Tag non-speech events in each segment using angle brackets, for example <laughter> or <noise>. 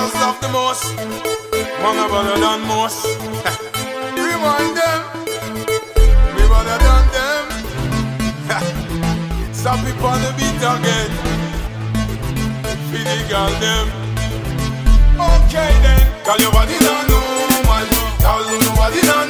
girls love the most. Man a better than most. <laughs> Remind them, me better than them. <laughs> Stop it on the beat again. Feed the girl them. Okay then, call your body not normal. Call your body not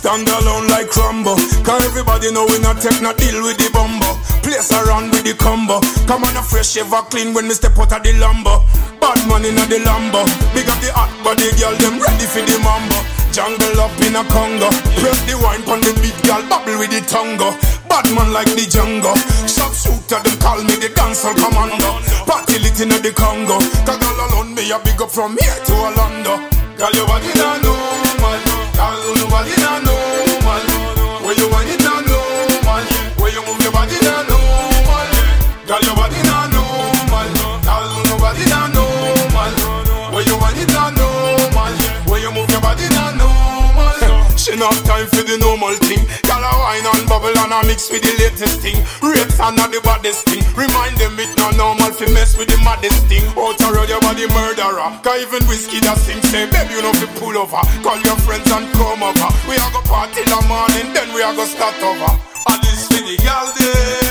Stand alone like crumble. Cause everybody know we not take no deal with the bumbo. Place around with the combo. Come on a fresh ever clean when me step out of the lumber. Bad man in the lambo. Big up the hot body girl, them ready for the mambo. Jungle up in a Congo. Press the wine pon the beat, girl, bubble with the tongo. Bad man like the Django. Sharp shooter, them call me the dancer commando. Party lit in the Congo. Cause all alone me a big up from here to Orlando. Girl, your body not normal. Girl, not normal. Girl, your body not normal. When you want it normal. When you move your body normal. She not time for the normal thing. Girl, a wine and bubble and a mix with the latest thing. Rates are not the baddest thing. Remind them it not normal fi mess with the maddest thing. Out around your body murderer. Cause even whiskey that sing say, baby you know fi pull over. Call your friends and come over. We a go party the morning, then we a go start over. And this for the girl them.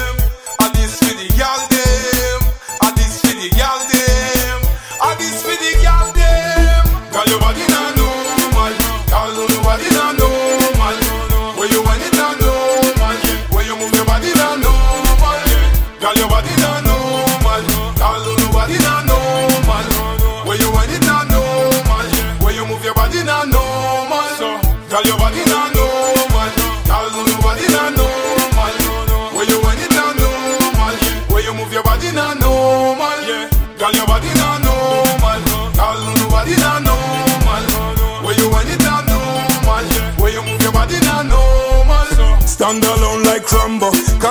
Girl your body not normal. Girl your body not normal. When you want it not normal. When you move your body not normal. Girl your body not normal. Girl your body not normal. When you want it not normal. When you move your body not normal. Stand alone like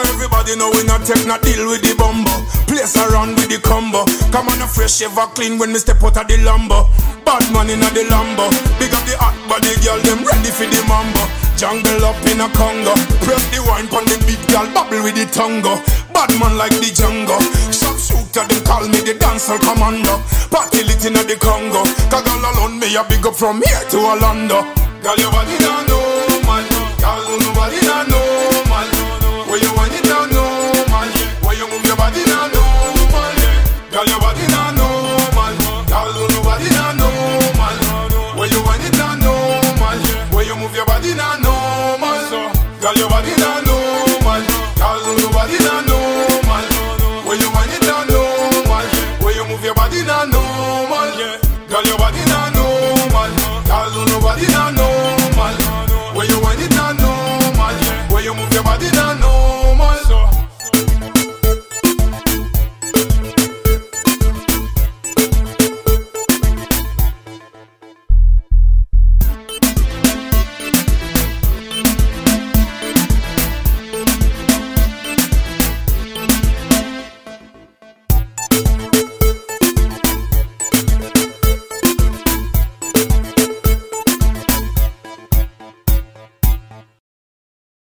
everybody know we not take deal with the bumbo. Place around with the combo. Come on a fresh ever clean when me step out of the lumber. Bad man in the lambo. Big hot body girl, them ready for the mambo. Jungle up in a Congo. Press the wine pon the beat, girl, bubble with the tongo. Bad man like the Django. Sharp shooter, them call me the dancer commando. Party lit in the Congo. All alone me a big up from here to Orlando. Girl, your body not normal. Girl, your body not normal. nobody now know, man. Girl, nobody now.